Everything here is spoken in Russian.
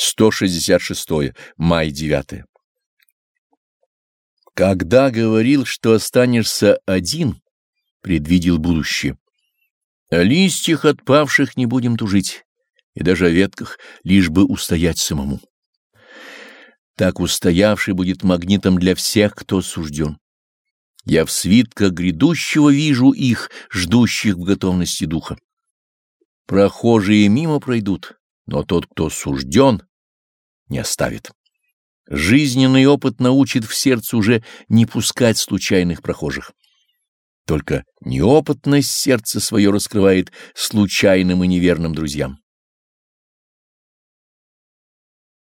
166. Май 9. Когда говорил, что останешься один, предвидел будущее. О листьях отпавших не будем тужить, и даже о ветках, лишь бы устоять самому. Так устоявший будет магнитом для всех, кто сужден. Я в свитках грядущего вижу их, ждущих в готовности духа. Прохожие мимо пройдут, но тот, кто сужден, не оставит. Жизненный опыт научит в сердце уже не пускать случайных прохожих. Только неопытность сердца свое раскрывает случайным и неверным друзьям.